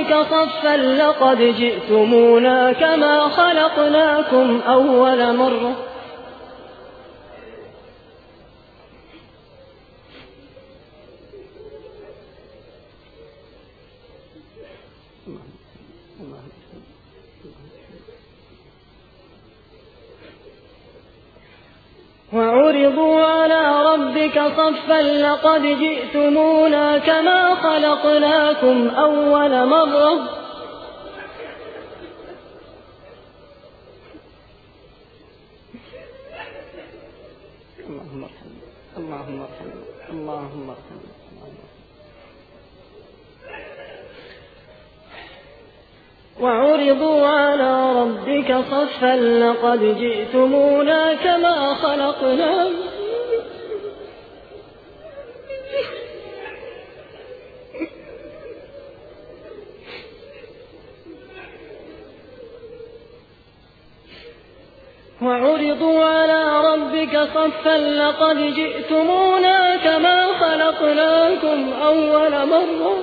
ربك صفا لقد جئتمونا كما خلقناكم أول مرة. وعرضوا على ربك صفا لقد جئتمونا كما خلقناكم أول مرة. اللهم ارحمنا اللهم ارحمنا اللهم ارحمنا. وعرضوا على ربك صفا لقد جئتمونا كما خلقناكم وعرضوا على ربك صفا لقد جئتمونا كما خلقناكم أول مرة.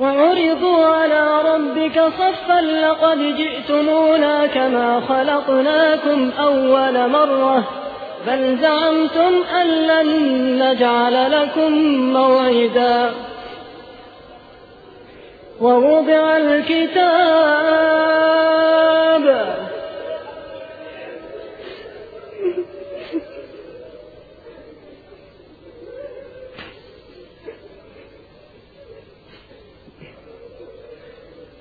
وعرضوا على ربك صفا لقد جئتمونا كما خلقناكم أول مرة. بل زعمتم أن لن نجعل لكم موعدا. ووضع الكتاب.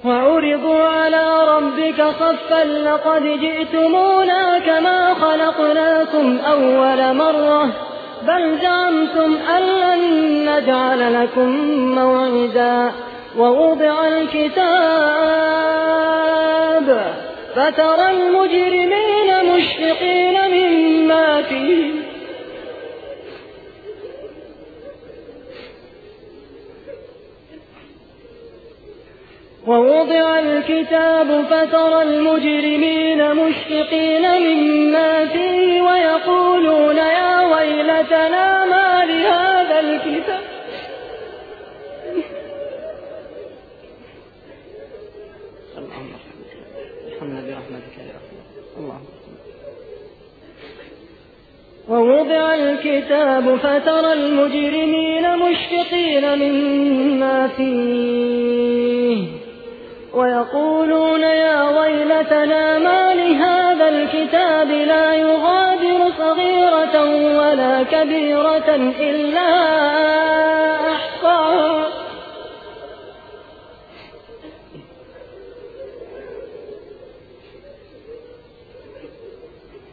وعرضوا على ربك صفا لقد جئتمونا كما خلقناكم أول مرة. بل زعمتم أن لن نجعل لكم موعدا. ووضع الكتاب فترى المجرمين مشفقين مما فيه. ووضع الكتاب فترى المجرمين مشفقين مما فيه ويقولون يا ويلتنا اللهم ارحمنا برحمتك يا اللهم ووضع الكتاب فترى المجرمين مشفقين مما فيه. ويقولون يا ويلتنا ما لهذا الكتاب لا يغادر صغيرة ولا كبيرة إلا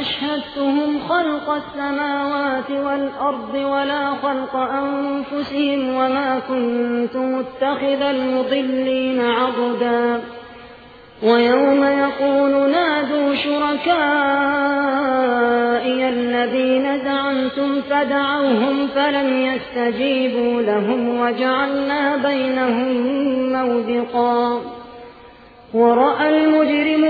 أشهدتهم خلق السماوات والأرض ولا خلق أنفسهم وما كنت متخذ المضلين عضدا. ويوم يقول نادوا شركائي الذين زعمتم فدعوهم فلم يستجيبوا لهم وجعلنا بينهم موبقا. ورأى المجرمون